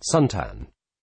suntan.